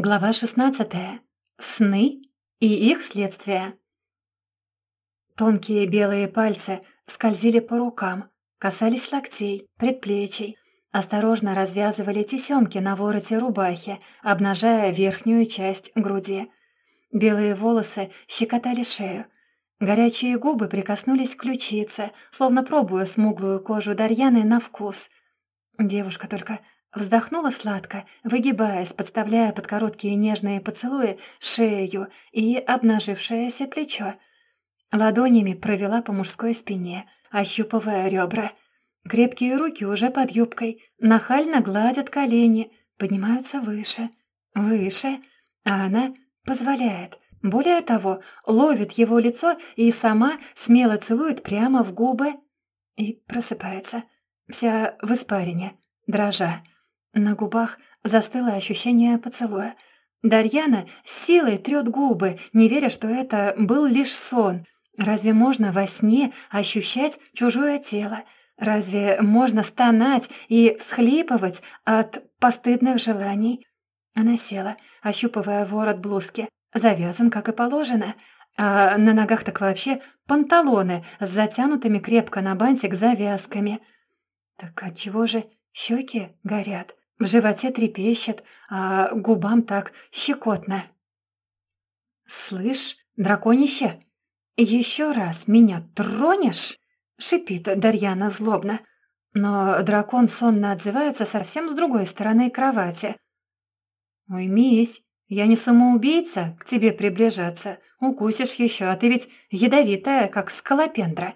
Глава 16. Сны и их следствия. Тонкие белые пальцы скользили по рукам, касались локтей, предплечий, осторожно развязывали тесемки на вороте рубахи, обнажая верхнюю часть груди. Белые волосы щекотали шею. Горячие губы прикоснулись к ключице, словно пробуя смуглую кожу Дарьяны на вкус. Девушка только Вздохнула сладко, выгибаясь, подставляя под короткие нежные поцелуи шею и обнажившееся плечо. Ладонями провела по мужской спине, ощупывая ребра. Крепкие руки уже под юбкой, нахально гладят колени, поднимаются выше, выше, а она позволяет. Более того, ловит его лицо и сама смело целует прямо в губы и просыпается, вся в испарине, дрожа. На губах застыло ощущение поцелуя. Дарьяна с силой трёт губы, не веря, что это был лишь сон. Разве можно во сне ощущать чужое тело? Разве можно стонать и всхлипывать от постыдных желаний? Она села, ощупывая ворот блузки. Завязан, как и положено. А на ногах так вообще панталоны с затянутыми крепко на бантик завязками. Так отчего же щеки горят? В животе трепещет, а губам так щекотно. «Слышь, драконище, еще раз меня тронешь?» — шипит Дарьяна злобно. Но дракон сонно отзывается совсем с другой стороны кровати. «Уймись, я не самоубийца к тебе приближаться. Укусишь еще, а ты ведь ядовитая, как скалопендра».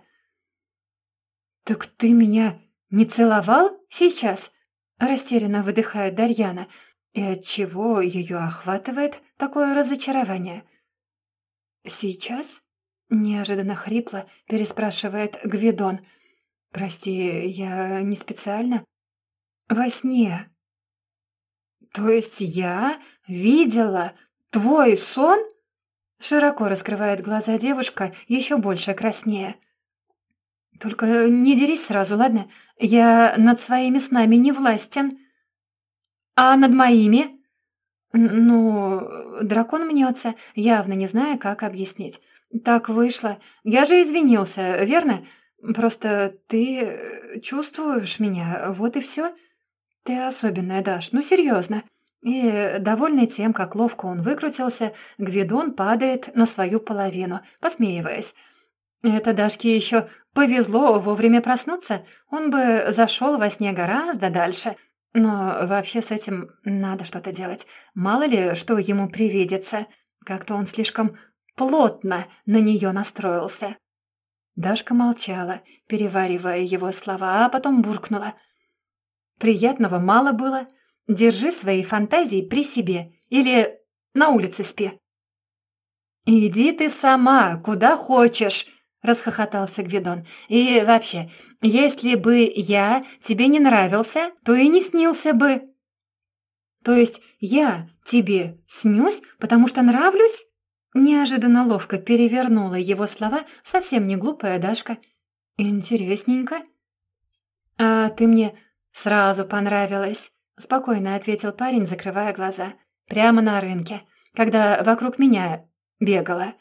«Так ты меня не целовал сейчас?» Растерянно выдыхает Дарьяна. И от чего ее охватывает такое разочарование? «Сейчас?» — неожиданно хрипло переспрашивает Гвидон. «Прости, я не специально?» «Во сне». «То есть я видела твой сон?» Широко раскрывает глаза девушка, еще больше краснее. «Только не дерись сразу, ладно? Я над своими снами не властен». «А над моими?» «Ну, дракон мнется, явно не зная, как объяснить. Так вышло. Я же извинился, верно? Просто ты чувствуешь меня, вот и все. Ты особенная, Даш, ну серьезно. И, довольный тем, как ловко он выкрутился, Гвидон падает на свою половину, посмеиваясь. Это Дашке еще повезло вовремя проснуться, он бы зашел во сне гораздо дальше. Но вообще с этим надо что-то делать. Мало ли, что ему привидится. Как-то он слишком плотно на нее настроился. Дашка молчала, переваривая его слова, а потом буркнула. «Приятного мало было. Держи свои фантазии при себе или на улице спи». «Иди ты сама, куда хочешь», — расхохотался Гвидон. «И вообще, если бы я тебе не нравился, то и не снился бы». «То есть я тебе снюсь, потому что нравлюсь?» Неожиданно ловко перевернула его слова совсем не глупая Дашка. «Интересненько». «А ты мне сразу понравилась», — спокойно ответил парень, закрывая глаза. «Прямо на рынке, когда вокруг меня бегала».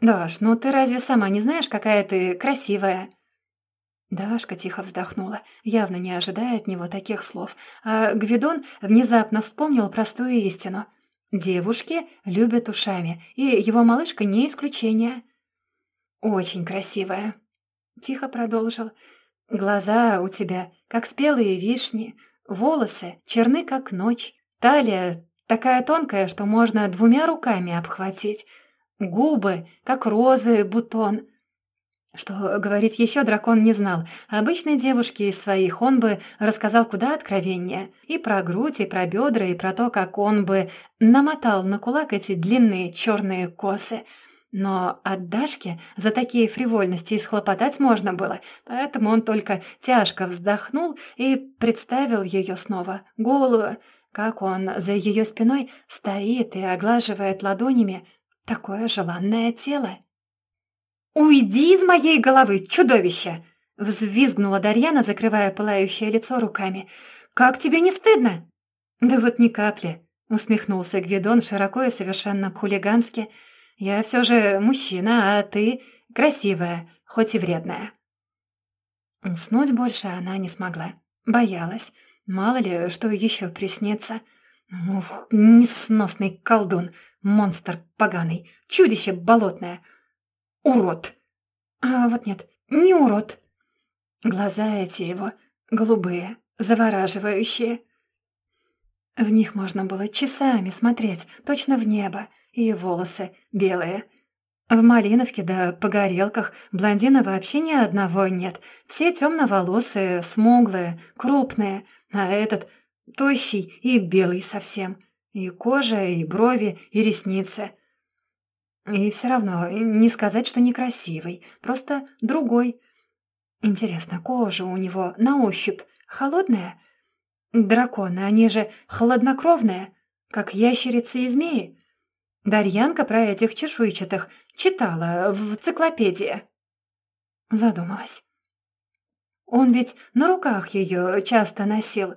«Даш, ну ты разве сама не знаешь, какая ты красивая?» Дашка тихо вздохнула, явно не ожидая от него таких слов, а Гвидон внезапно вспомнил простую истину. Девушки любят ушами, и его малышка не исключение. «Очень красивая», — тихо продолжил. «Глаза у тебя, как спелые вишни, волосы черны, как ночь, талия такая тонкая, что можно двумя руками обхватить». Губы, как розы, бутон. Что говорить еще дракон не знал. Обычной девушке из своих он бы рассказал куда откровеннее. И про грудь, и про бедра, и про то, как он бы намотал на кулак эти длинные черные косы. Но от Дашки за такие фривольности исхлопотать можно было, поэтому он только тяжко вздохнул и представил ее снова, голую, как он за ее спиной стоит и оглаживает ладонями такое желанное тело. «Уйди из моей головы, чудовище!» — взвизгнула Дарьяна, закрывая пылающее лицо руками. «Как тебе не стыдно?» «Да вот ни капли», — усмехнулся Гвидон широко и совершенно хулигански. «Я все же мужчина, а ты красивая, хоть и вредная». Уснуть больше она не смогла. Боялась. Мало ли, что еще приснится. Ух, несносный колдун, монстр поганый, чудище болотное. Урод. А вот нет, не урод. Глаза эти его голубые, завораживающие. В них можно было часами смотреть, точно в небо, и волосы белые. В Малиновке да погорелках блондина вообще ни одного нет. Все темноволосые, смуглые, крупные, а этот тощий и белый совсем. И кожа, и брови, и ресницы. И все равно не сказать, что некрасивый, просто другой. Интересно, кожа у него на ощупь холодная? Драконы, они же хладнокровные, как ящерицы и змеи. Дарьянка про этих чешуйчатых читала в энциклопедии. Задумалась. Он ведь на руках ее часто носил.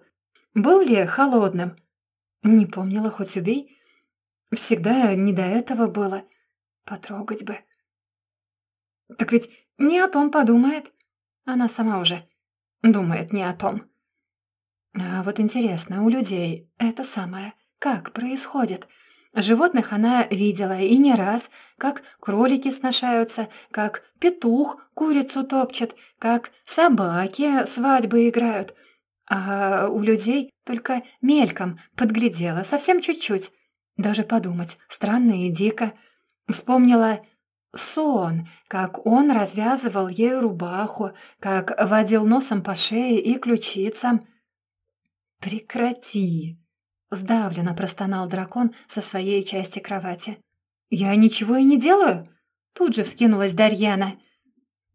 Был ли холодным? Не помнила, хоть убей. Всегда не до этого было. Потрогать бы. Так ведь не о том подумает. Она сама уже думает не о том. А вот интересно, у людей это самое как происходит? Животных она видела и не раз, как кролики сношаются, как петух курицу топчет, как собаки свадьбы играют. А у людей только мельком подглядела, совсем чуть-чуть. Даже подумать, странно и дико. Вспомнила сон, как он развязывал ей рубаху, как водил носом по шее и ключицам. «Прекрати!» — сдавленно простонал дракон со своей части кровати. «Я ничего и не делаю!» Тут же вскинулась Дарьяна.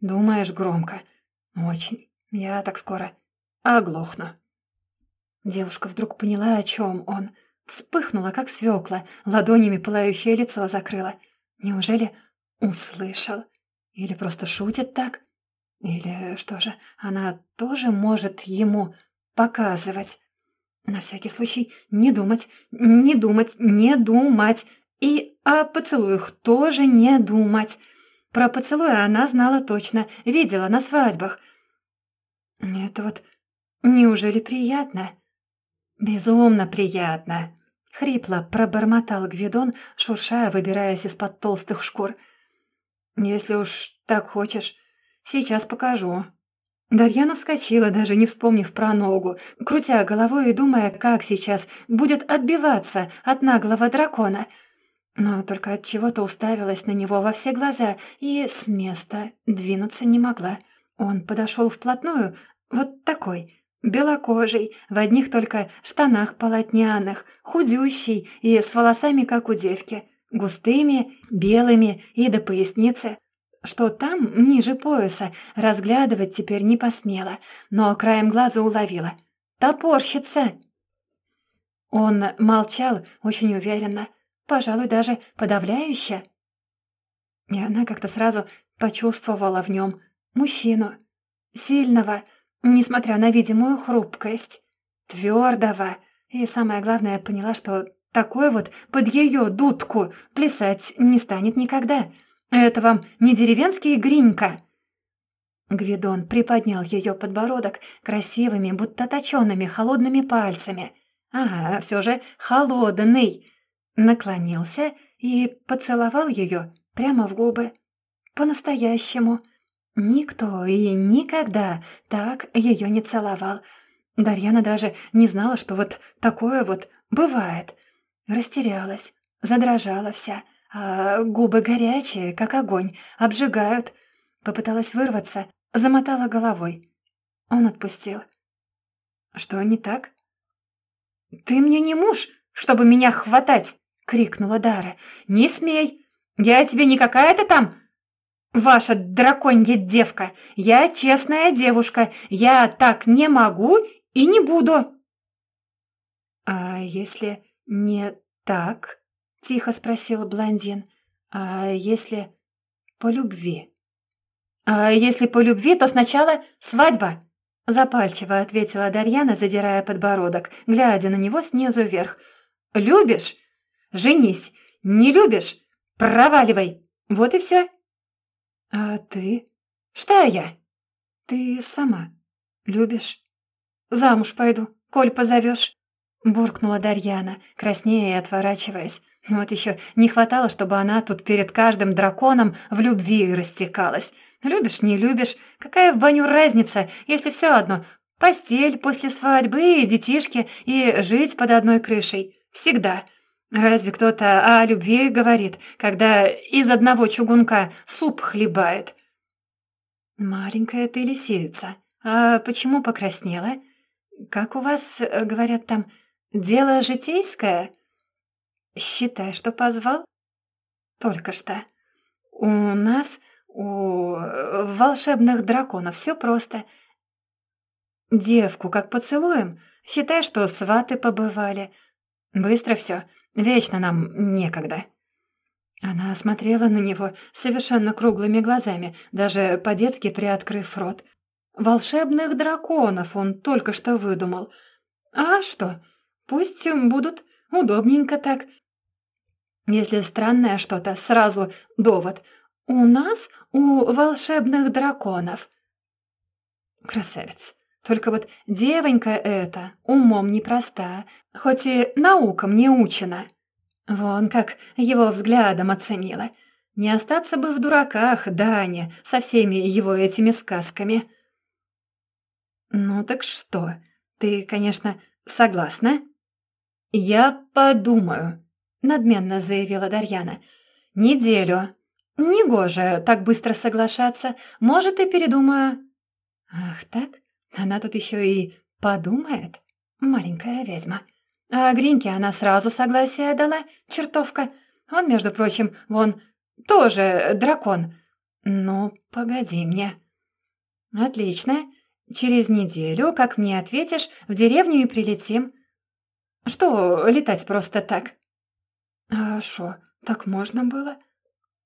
«Думаешь громко?» «Очень. Я так скоро оглохну». Девушка вдруг поняла, о чем он. Вспыхнула, как свекла, ладонями пылающее лицо закрыла. Неужели услышал? Или просто шутит так? Или что же, она тоже может ему показывать? На всякий случай не думать, не думать, не думать. И о поцелуях тоже не думать. Про поцелуи она знала точно, видела на свадьбах. Это вот неужели приятно? Безумно приятно. Хрипло пробормотал Гвидон, шуршая, выбираясь из-под толстых шкур. «Если уж так хочешь, сейчас покажу». Дарьяна вскочила, даже не вспомнив про ногу, крутя головой и думая, как сейчас будет отбиваться от наглого дракона. Но только от чего-то уставилась на него во все глаза и с места двинуться не могла. Он подошел вплотную, вот такой, белокожий, в одних только штанах полотняных, худющий и с волосами, как у девки, густыми, белыми и до поясницы что там, ниже пояса, разглядывать теперь не посмела, но краем глаза уловила. «Топорщица!» Он молчал очень уверенно, пожалуй, даже подавляюще. И она как-то сразу почувствовала в нем мужчину, сильного, несмотря на видимую хрупкость, твердого, и самое главное, поняла, что такой вот под ее дудку плясать не станет никогда — «Это вам не деревенский гринька?» Гвидон приподнял ее подбородок красивыми, будто точенными холодными пальцами. Ага, все же холодный. Наклонился и поцеловал ее прямо в губы. По-настоящему. Никто и никогда так ее не целовал. Дарьяна даже не знала, что вот такое вот бывает. Растерялась, задрожала вся а губы горячие, как огонь, обжигают. Попыталась вырваться, замотала головой. Он отпустил. «Что не так?» «Ты мне не муж, чтобы меня хватать!» — крикнула Дара. «Не смей! Я тебе не какая-то там ваша драконья девка! Я честная девушка! Я так не могу и не буду!» «А если не так?» Тихо спросила блондин. «А если по любви?» «А если по любви, то сначала свадьба!» Запальчиво ответила Дарьяна, задирая подбородок, глядя на него снизу вверх. Любишь? Женись. Не любишь? Проваливай. Вот и все. А ты? Что я? Ты сама любишь? Замуж пойду, коль позовешь. Буркнула Дарьяна, краснея и отворачиваясь. Вот еще не хватало, чтобы она тут перед каждым драконом в любви растекалась. Любишь, не любишь, какая в баню разница, если все одно постель после свадьбы и детишки, и жить под одной крышей. Всегда. Разве кто-то о любви говорит, когда из одного чугунка суп хлебает? Маленькая ты лисица. А почему покраснела? Как у вас, э, говорят там, дело житейское? Считай, что позвал. Только что. У нас, у волшебных драконов все просто. Девку как поцелуем, считай, что сваты побывали. Быстро все, вечно нам некогда. Она смотрела на него совершенно круглыми глазами, даже по-детски приоткрыв рот. Волшебных драконов он только что выдумал. А что, пусть будут удобненько так, если странное что-то, сразу довод. У нас, у волшебных драконов. Красавец. Только вот девонька эта умом непроста, хоть и наукам не учена. Вон как его взглядом оценила. Не остаться бы в дураках, Даня, со всеми его этими сказками. «Ну так что, ты, конечно, согласна?» «Я подумаю», надменно заявила Дарьяна. «Неделю. Негоже так быстро соглашаться. Может, и передумаю». «Ах так? Она тут еще и подумает? Маленькая ведьма». А Гриньке она сразу согласие дала, чертовка. Он, между прочим, вон, тоже дракон. Ну, погоди мне. Отлично. Через неделю, как мне ответишь, в деревню и прилетим. Что летать просто так? «А шо, так можно было?»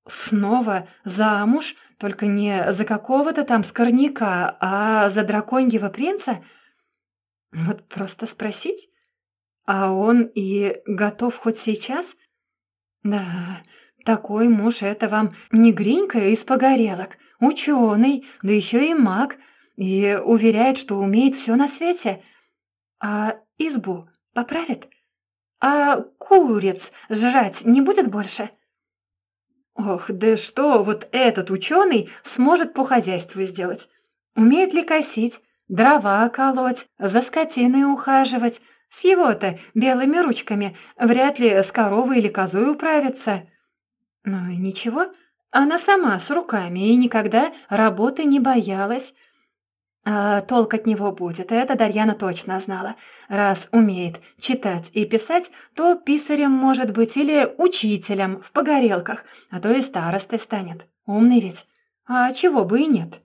«Снова замуж, только не за какого-то там скорняка, а за драконьего принца?» «Вот просто спросить? А он и готов хоть сейчас?» «Да, такой муж — это вам не гринька из погорелок, ученый, да еще и маг, и уверяет, что умеет все на свете. А избу поправит?» «А куриц жрать не будет больше?» «Ох, да что вот этот ученый сможет по хозяйству сделать? Умеет ли косить, дрова колоть, за скотиной ухаживать? С его-то белыми ручками вряд ли с коровой или козой управиться». «Ну ничего, она сама с руками и никогда работы не боялась». А толк от него будет, это Дарьяна точно знала. Раз умеет читать и писать, то писарем может быть или учителем в погорелках, а то и старостой станет. Умный ведь. А чего бы и нет.